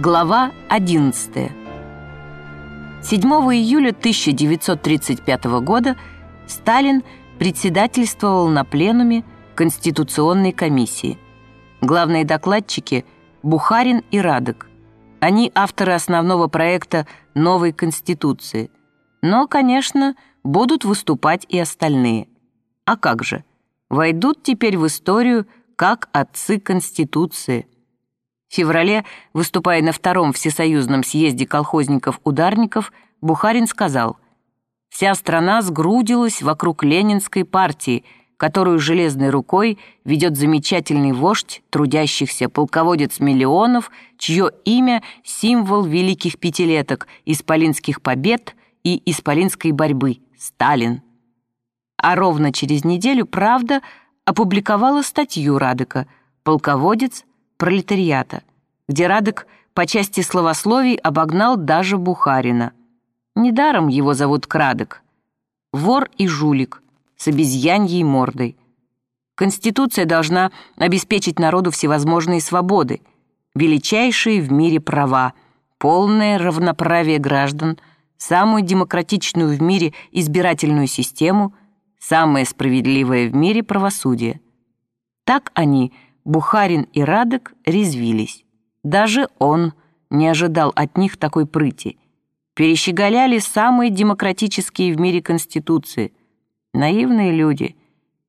Глава 11. 7 июля 1935 года Сталин председательствовал на пленуме Конституционной комиссии. Главные докладчики – Бухарин и Радок. Они авторы основного проекта новой Конституции. Но, конечно, будут выступать и остальные. А как же? Войдут теперь в историю как отцы Конституции – в феврале, выступая на втором всесоюзном съезде колхозников-ударников, Бухарин сказал «Вся страна сгрудилась вокруг Ленинской партии, которую железной рукой ведет замечательный вождь трудящихся полководец миллионов, чье имя — символ великих пятилеток, исполинских побед и исполинской борьбы — Сталин». А ровно через неделю «Правда» опубликовала статью Радека «Полководец пролетариата, где Радек по части словословий обогнал даже Бухарина. Недаром его зовут Крадек. Вор и жулик с обезьяньей мордой. Конституция должна обеспечить народу всевозможные свободы, величайшие в мире права, полное равноправие граждан, самую демократичную в мире избирательную систему, самое справедливое в мире правосудие. Так они – Бухарин и Радек резвились. Даже он не ожидал от них такой прыти. Перещеголяли самые демократические в мире конституции. Наивные люди.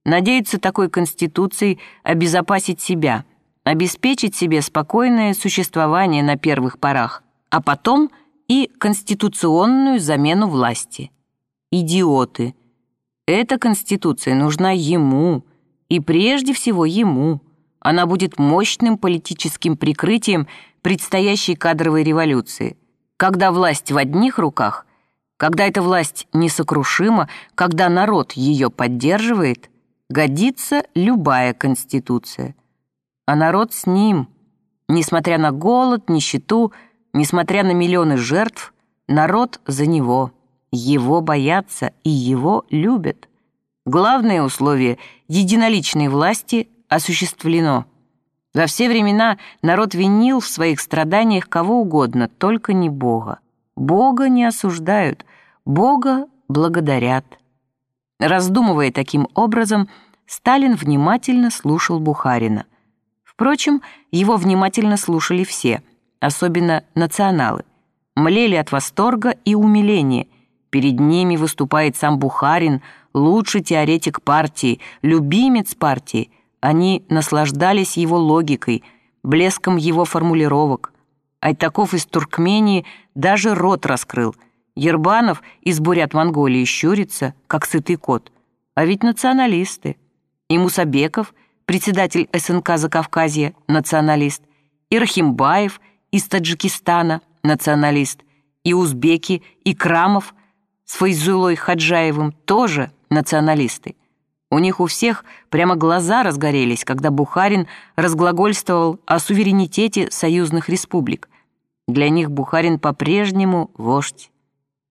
Надеются такой конституцией обезопасить себя, обеспечить себе спокойное существование на первых порах, а потом и конституционную замену власти. Идиоты. Эта конституция нужна ему, и прежде всего ему – она будет мощным политическим прикрытием предстоящей кадровой революции. Когда власть в одних руках, когда эта власть несокрушима, когда народ ее поддерживает, годится любая конституция. А народ с ним, несмотря на голод, нищету, несмотря на миллионы жертв, народ за него. Его боятся и его любят. Главное условие единоличной власти осуществлено. Во все времена народ винил в своих страданиях кого угодно, только не Бога. Бога не осуждают, Бога благодарят. Раздумывая таким образом, Сталин внимательно слушал Бухарина. Впрочем, его внимательно слушали все, особенно националы. Млели от восторга и умиления. Перед ними выступает сам Бухарин, лучший теоретик партии, любимец партии – они наслаждались его логикой, блеском его формулировок. Айтаков из Туркмении даже рот раскрыл. Ербанов из бурят Монголии щурится, как сытый кот. А ведь националисты. И Мусабеков, председатель СНК Закавказья, националист. И Рахимбаев из Таджикистана, националист. И узбеки, и Крамов с Файзулой Хаджаевым тоже националисты. У них у всех прямо глаза разгорелись, когда Бухарин разглагольствовал о суверенитете союзных республик. Для них Бухарин по-прежнему вождь.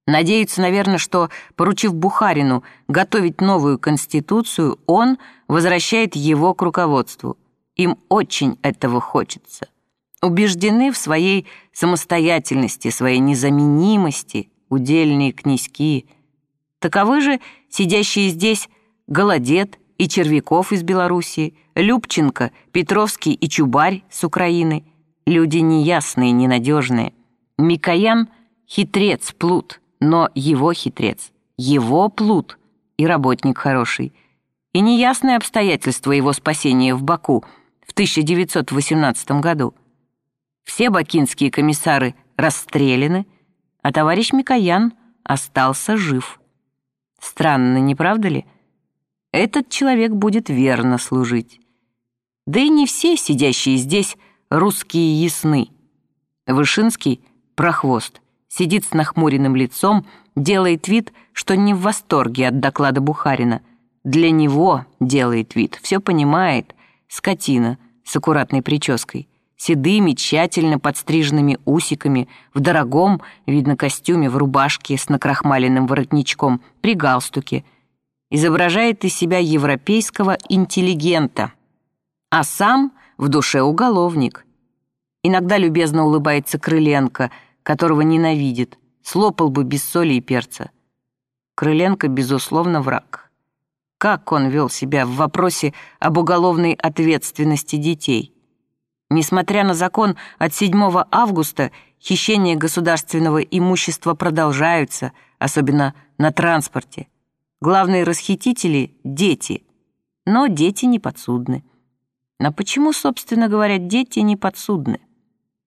Надеются, наверное, что, поручив Бухарину готовить новую конституцию, он возвращает его к руководству. Им очень этого хочется. Убеждены в своей самостоятельности, своей незаменимости, удельные князьки. Таковы же сидящие здесь Голодет и Червяков из Белоруссии, Любченко, Петровский и Чубарь с Украины. Люди неясные, ненадежные. Микоян — хитрец, плут, но его хитрец, его плут и работник хороший. И неясные обстоятельства его спасения в Баку в 1918 году. Все бакинские комиссары расстреляны, а товарищ Микоян остался жив. Странно, не правда ли? Этот человек будет верно служить. Да и не все сидящие здесь русские ясны. Вышинский, прохвост, сидит с нахмуренным лицом, делает вид, что не в восторге от доклада Бухарина. Для него делает вид, все понимает. Скотина с аккуратной прической, седыми, тщательно подстриженными усиками, в дорогом, видно, костюме, в рубашке с накрахмаленным воротничком, при галстуке — изображает из себя европейского интеллигента, а сам в душе уголовник. Иногда любезно улыбается Крыленко, которого ненавидит, слопал бы без соли и перца. Крыленко, безусловно, враг. Как он вел себя в вопросе об уголовной ответственности детей? Несмотря на закон от 7 августа, хищения государственного имущества продолжаются, особенно на транспорте. Главные расхитители — дети, но дети не подсудны. Но почему, собственно говоря, дети не подсудны?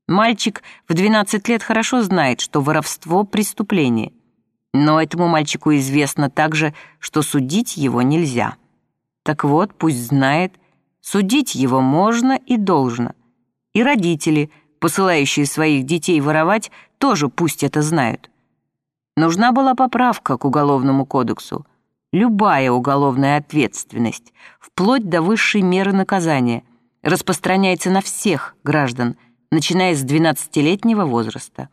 Мальчик в 12 лет хорошо знает, что воровство — преступление. Но этому мальчику известно также, что судить его нельзя. Так вот, пусть знает, судить его можно и должно. И родители, посылающие своих детей воровать, тоже пусть это знают. Нужна была поправка к Уголовному кодексу. Любая уголовная ответственность, вплоть до высшей меры наказания, распространяется на всех граждан, начиная с 12-летнего возраста.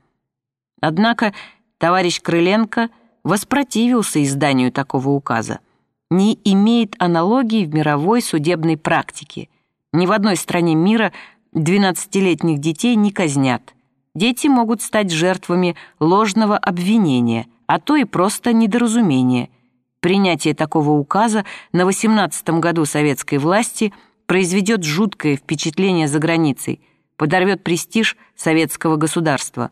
Однако товарищ Крыленко воспротивился изданию такого указа. Не имеет аналогии в мировой судебной практике. Ни в одной стране мира 12-летних детей не казнят. Дети могут стать жертвами ложного обвинения, а то и просто недоразумения. Принятие такого указа на 18-м году советской власти произведет жуткое впечатление за границей, подорвет престиж советского государства.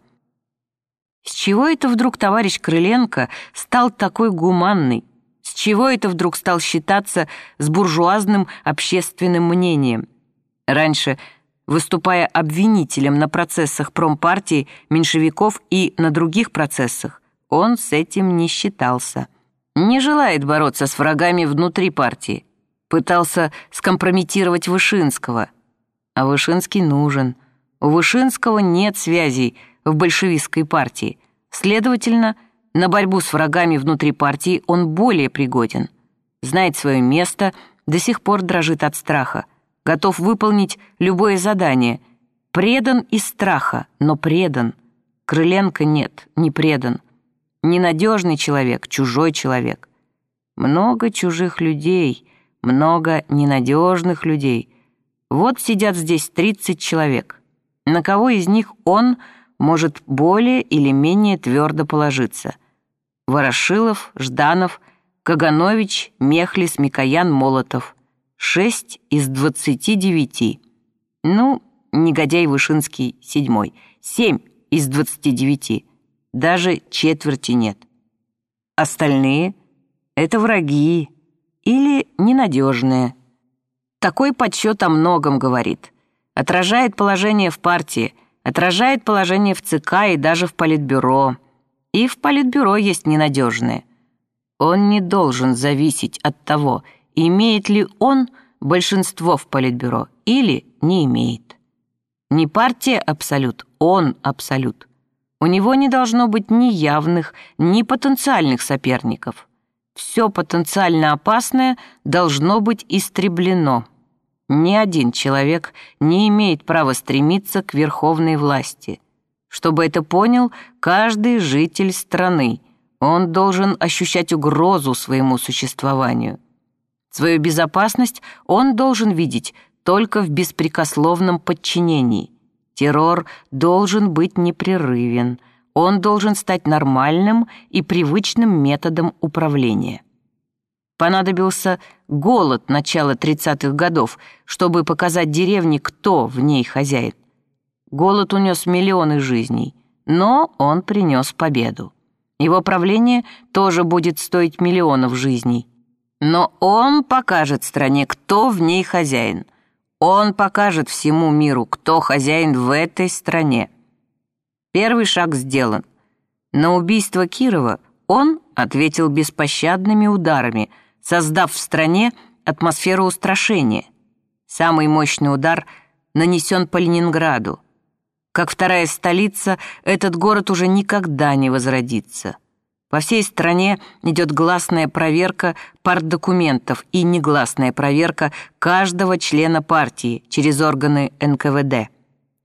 С чего это вдруг товарищ Крыленко стал такой гуманный? С чего это вдруг стал считаться с буржуазным общественным мнением? Раньше – выступая обвинителем на процессах промпартии, меньшевиков и на других процессах, он с этим не считался. Не желает бороться с врагами внутри партии. Пытался скомпрометировать Вышинского. А Вышинский нужен. У Вышинского нет связей в большевистской партии. Следовательно, на борьбу с врагами внутри партии он более пригоден. Знает свое место, до сих пор дрожит от страха готов выполнить любое задание. Предан из страха, но предан. Крыленко нет, не предан. Ненадежный человек, чужой человек. Много чужих людей, много ненадежных людей. Вот сидят здесь 30 человек. На кого из них он может более или менее твердо положиться? Ворошилов, Жданов, Каганович, Мехлис, Микоян, Молотов. Шесть из двадцати девяти. Ну, негодяй Вышинский седьмой. Семь из двадцати девяти. Даже четверти нет. Остальные — это враги или ненадежные. Такой подсчет о многом говорит. Отражает положение в партии, отражает положение в ЦК и даже в Политбюро. И в Политбюро есть ненадежные. Он не должен зависеть от того, имеет ли он большинство в Политбюро или не имеет. Не партия абсолют, он абсолют. У него не должно быть ни явных, ни потенциальных соперников. Все потенциально опасное должно быть истреблено. Ни один человек не имеет права стремиться к верховной власти. Чтобы это понял каждый житель страны, он должен ощущать угрозу своему существованию. Свою безопасность он должен видеть только в беспрекословном подчинении. Террор должен быть непрерывен. Он должен стать нормальным и привычным методом управления. Понадобился голод начала 30-х годов, чтобы показать деревне, кто в ней хозяин. Голод унес миллионы жизней, но он принес победу. Его правление тоже будет стоить миллионов жизней. Но он покажет стране, кто в ней хозяин. Он покажет всему миру, кто хозяин в этой стране. Первый шаг сделан. На убийство Кирова он ответил беспощадными ударами, создав в стране атмосферу устрашения. Самый мощный удар нанесен по Ленинграду. Как вторая столица, этот город уже никогда не возродится. По всей стране идет гласная проверка партдокументов и негласная проверка каждого члена партии через органы НКВД.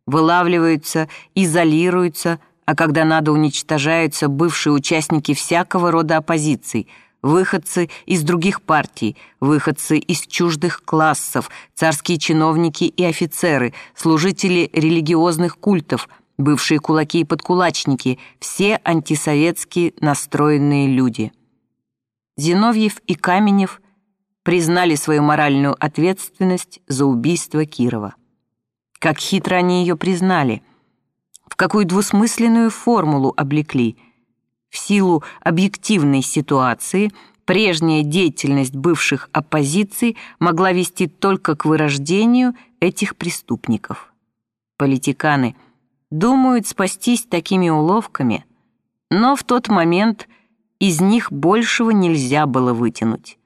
Вылавливаются, изолируются, а когда надо уничтожаются бывшие участники всякого рода оппозиций, выходцы из других партий, выходцы из чуждых классов, царские чиновники и офицеры, служители религиозных культов, бывшие кулаки и подкулачники, все антисоветски настроенные люди. Зиновьев и Каменев признали свою моральную ответственность за убийство Кирова. Как хитро они ее признали, в какую двусмысленную формулу облекли – в силу объективной ситуации прежняя деятельность бывших оппозиций могла вести только к вырождению этих преступников. Политиканы думают спастись такими уловками, но в тот момент из них большего нельзя было вытянуть.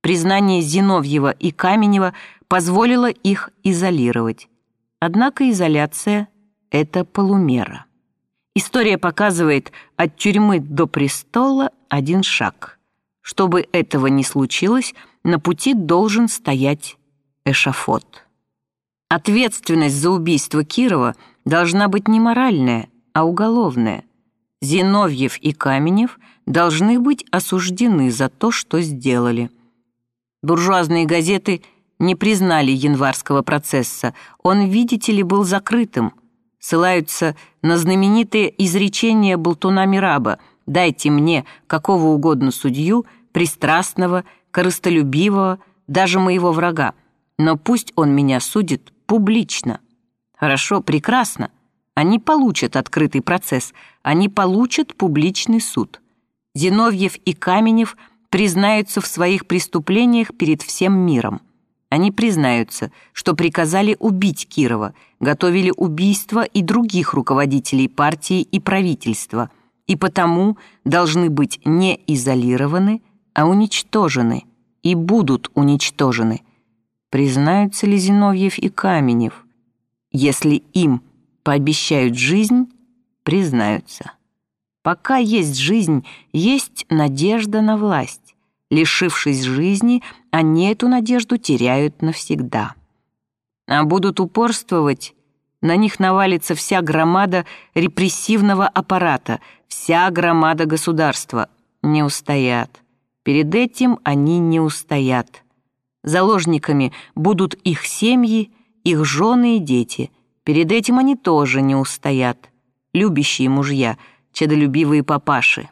Признание Зиновьева и Каменева позволило их изолировать. Однако изоляция — это полумера. История показывает от тюрьмы до престола один шаг. Чтобы этого не случилось, на пути должен стоять эшафот. Ответственность за убийство Кирова должна быть не моральная, а уголовная. Зиновьев и Каменев должны быть осуждены за то, что сделали. Буржуазные газеты не признали январского процесса, он, видите ли, был закрытым – ссылаются на знаменитое изречение Болтуна Мираба «Дайте мне какого угодно судью, пристрастного, корыстолюбивого, даже моего врага, но пусть он меня судит публично». Хорошо, прекрасно. Они получат открытый процесс, они получат публичный суд. Зиновьев и Каменев признаются в своих преступлениях перед всем миром. Они признаются, что приказали убить Кирова, готовили убийство и других руководителей партии и правительства, и потому должны быть не изолированы, а уничтожены, и будут уничтожены. Признаются ли Зиновьев и Каменев? Если им пообещают жизнь, признаются. Пока есть жизнь, есть надежда на власть. Лишившись жизни, они эту надежду теряют навсегда. А будут упорствовать, на них навалится вся громада репрессивного аппарата, вся громада государства. Не устоят. Перед этим они не устоят. Заложниками будут их семьи, их жены и дети. Перед этим они тоже не устоят. Любящие мужья, чадолюбивые папаши.